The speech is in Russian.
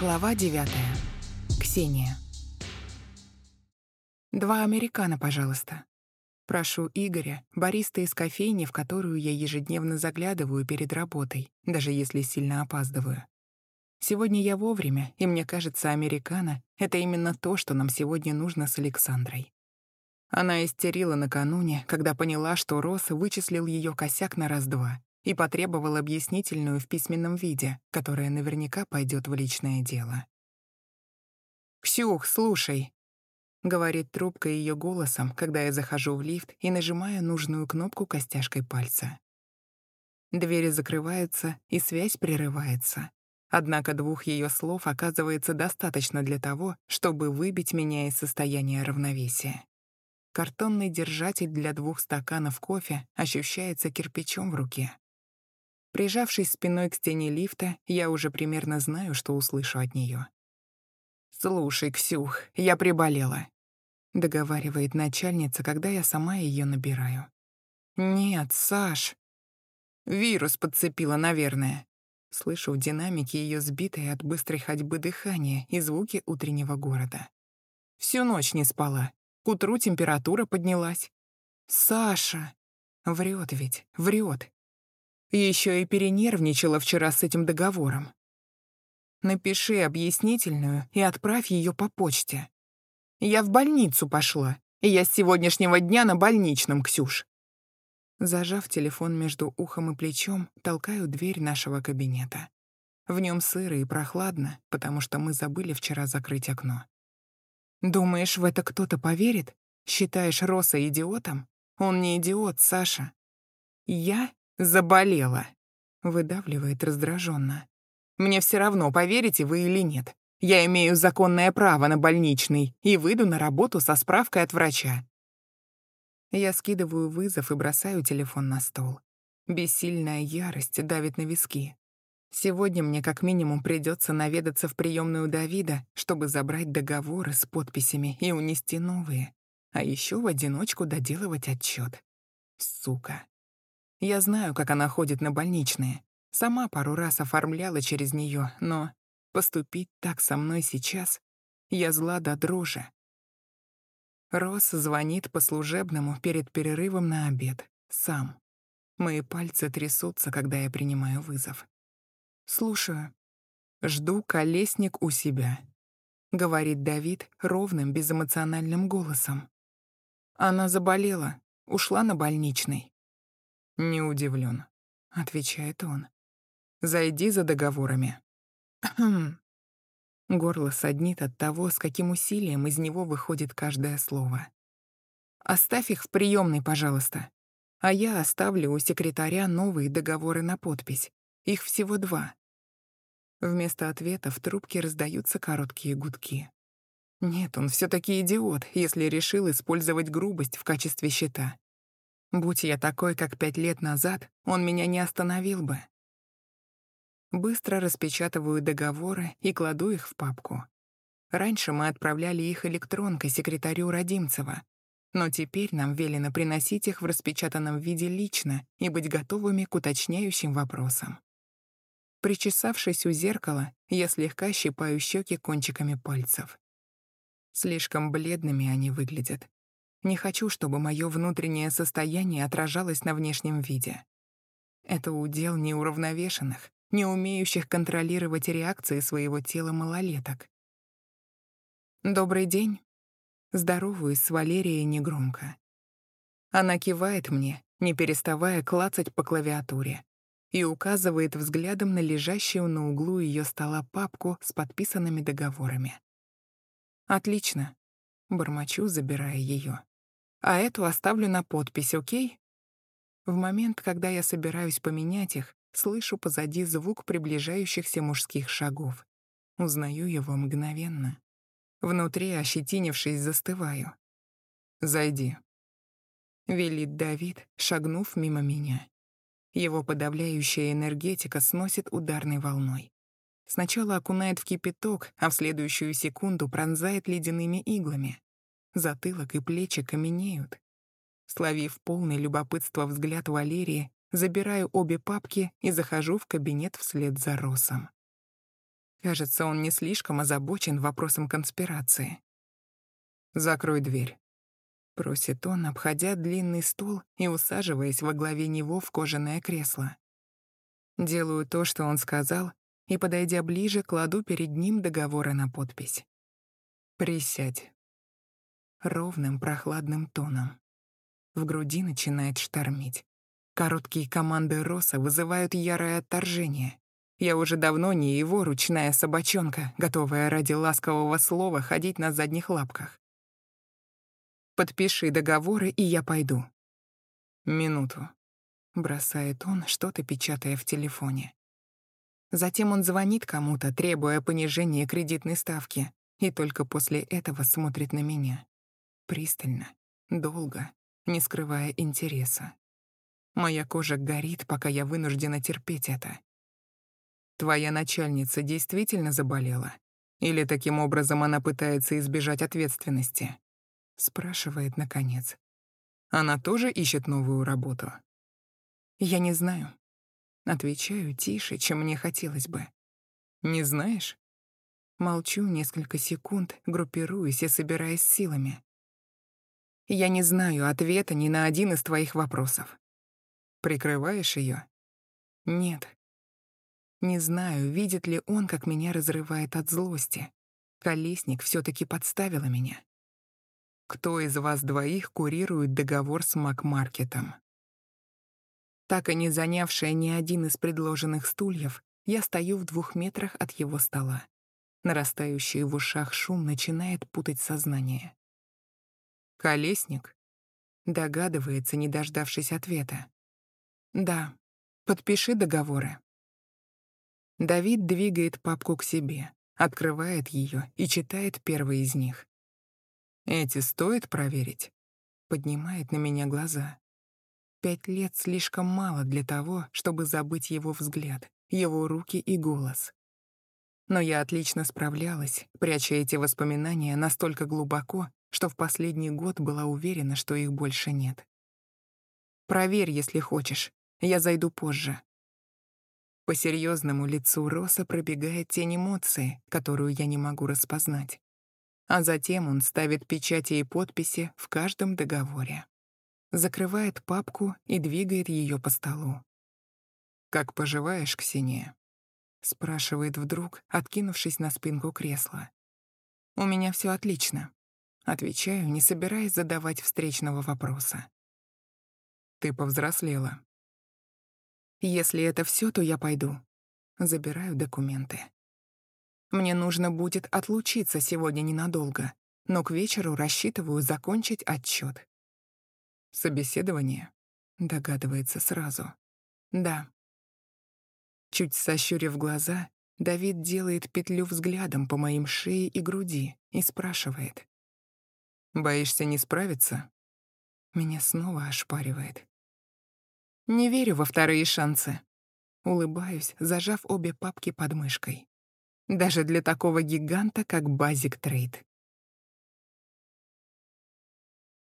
Глава 9. Ксения. Два американо, пожалуйста. Прошу Игоря, бариста из кофейни, в которую я ежедневно заглядываю перед работой, даже если сильно опаздываю. Сегодня я вовремя, и мне кажется, американо — это именно то, что нам сегодня нужно с Александрой. Она истерила накануне, когда поняла, что Росс вычислил ее косяк на раз-два и потребовал объяснительную в письменном виде, которая наверняка пойдет в личное дело. «Ксюх, слушай», — говорит трубка ее голосом, когда я захожу в лифт и нажимаю нужную кнопку костяшкой пальца. Двери закрываются, и связь прерывается. Однако двух ее слов оказывается достаточно для того, чтобы выбить меня из состояния равновесия. Картонный держатель для двух стаканов кофе ощущается кирпичом в руке. Прижавшись спиной к стене лифта, я уже примерно знаю, что услышу от нее. «Слушай, Ксюх, я приболела», — договаривает начальница, когда я сама ее набираю. «Нет, Саш». «Вирус подцепила, наверное». Слышу в динамике ее сбитое от быстрой ходьбы дыхание и звуки утреннего города. Всю ночь не спала. К утру температура поднялась. «Саша!» Врет ведь, врет. Еще и перенервничала вчера с этим договором. Напиши объяснительную и отправь ее по почте. Я в больницу пошла, я с сегодняшнего дня на больничном, Ксюш. Зажав телефон между ухом и плечом, толкаю дверь нашего кабинета. В нем сыро и прохладно, потому что мы забыли вчера закрыть окно. Думаешь, в это кто-то поверит? Считаешь Роса идиотом? Он не идиот, Саша. Я «Заболела», — выдавливает раздраженно. «Мне все равно, поверите вы или нет. Я имею законное право на больничный и выйду на работу со справкой от врача». Я скидываю вызов и бросаю телефон на стол. Бессильная ярость давит на виски. Сегодня мне как минимум придется наведаться в приемную Давида, чтобы забрать договоры с подписями и унести новые, а еще в одиночку доделывать отчет. Сука. Я знаю, как она ходит на больничные. Сама пару раз оформляла через нее, но поступить так со мной сейчас я зла до дрожи. Рос звонит по служебному перед перерывом на обед. Сам. Мои пальцы трясутся, когда я принимаю вызов. «Слушаю. Жду колесник у себя», — говорит Давид ровным, безэмоциональным голосом. Она заболела, ушла на больничный. «Не удивлен», — отвечает он. «Зайди за договорами». Горло саднит от того, с каким усилием из него выходит каждое слово. «Оставь их в приемной, пожалуйста. А я оставлю у секретаря новые договоры на подпись. Их всего два». Вместо ответа в трубке раздаются короткие гудки. Нет, он все таки идиот, если решил использовать грубость в качестве щита. Будь я такой, как пять лет назад, он меня не остановил бы. Быстро распечатываю договоры и кладу их в папку. Раньше мы отправляли их электронкой секретарю Родимцева, но теперь нам велено приносить их в распечатанном виде лично и быть готовыми к уточняющим вопросам. Причесавшись у зеркала, я слегка щипаю щеки кончиками пальцев. Слишком бледными они выглядят, не хочу, чтобы мое внутреннее состояние отражалось на внешнем виде. Это удел неуравновешенных, не умеющих контролировать реакции своего тела малолеток. «Добрый день». Здороваюсь с Валерией негромко. Она кивает мне, не переставая клацать по клавиатуре, и указывает взглядом на лежащую на углу ее стола папку с подписанными договорами. «Отлично», — бормочу, забирая ее а эту оставлю на подпись, окей? В момент, когда я собираюсь поменять их, слышу позади звук приближающихся мужских шагов. Узнаю его мгновенно. Внутри, ощетинившись, застываю. «Зайди», — велит Давид, шагнув мимо меня. Его подавляющая энергетика сносит ударной волной. Сначала окунает в кипяток, а в следующую секунду пронзает ледяными иглами. Затылок и плечи каменеют. Словив полный любопытства взгляд Валерии, забираю обе папки и захожу в кабинет вслед за Росом. Кажется, он не слишком озабочен вопросом конспирации. «Закрой дверь», — просит он, обходя длинный стол и усаживаясь во главе него в кожаное кресло. Делаю то, что он сказал, и, подойдя ближе, кладу перед ним договоры на подпись. «Присядь». Ровным прохладным тоном. В груди начинает штормить. Короткие команды Роса вызывают ярое отторжение. Я уже давно не его ручная собачонка, готовая ради ласкового слова ходить на задних лапках. Подпиши договоры, и я пойду. Минуту. Бросает он, что-то печатая в телефоне. Затем он звонит кому-то, требуя понижения кредитной ставки, и только после этого смотрит на меня. Пристально, долго, не скрывая интереса. Моя кожа горит, пока я вынуждена терпеть это. Твоя начальница действительно заболела? Или таким образом она пытается избежать ответственности? Спрашивает, наконец. Она тоже ищет новую работу? Я не знаю. Отвечаю тише, чем мне хотелось бы. Не знаешь? Молчу несколько секунд, группируясь и собираясь силами. Я не знаю ответа ни на один из твоих вопросов. Прикрываешь ее? Нет. Не знаю, видит ли он, как меня разрывает от злости. Колесник все таки подставила меня. Кто из вас двоих курирует договор с Макмаркетом? Так и не занявшая ни один из предложенных стульев, я стою в двух метрах от его стола. Нарастающий в ушах шум начинает путать сознание. «Колесник?» Догадывается, не дождавшись ответа. «Да, подпиши договоры». Давид двигает папку к себе, открывает ее и читает первый из них. Эти стоит проверить? Поднимает на меня глаза. Пять лет слишком мало для того, чтобы забыть его взгляд, его руки и голос. Но я отлично справлялась, пряча эти воспоминания настолько глубоко, что в последний год была уверена, что их больше нет. «Проверь, если хочешь. Я зайду позже». По серьезному лицу Роса пробегает тень эмоции, которую я не могу распознать а затем он ставит печати и подписи в каждом договоре. Закрывает папку и двигает ее по столу. «Как поживаешь, Ксения?» — спрашивает вдруг, откинувшись на спинку кресла. «У меня все отлично», — отвечаю, не собираясь задавать встречного вопроса. «Ты повзрослела». «Если это все, то я пойду». Забираю документы. Мне нужно будет отлучиться сегодня ненадолго, но к вечеру рассчитываю закончить отчет. Собеседование? Догадывается сразу. Да. Чуть сощурив глаза, Давид делает петлю взглядом по моим шее и груди и спрашивает. «Боишься не справиться?» Меня снова ошпаривает. Не верю во вторые шансы. Улыбаюсь, зажав обе папки под мышкой. Даже для такого гиганта, как Базик Трейд.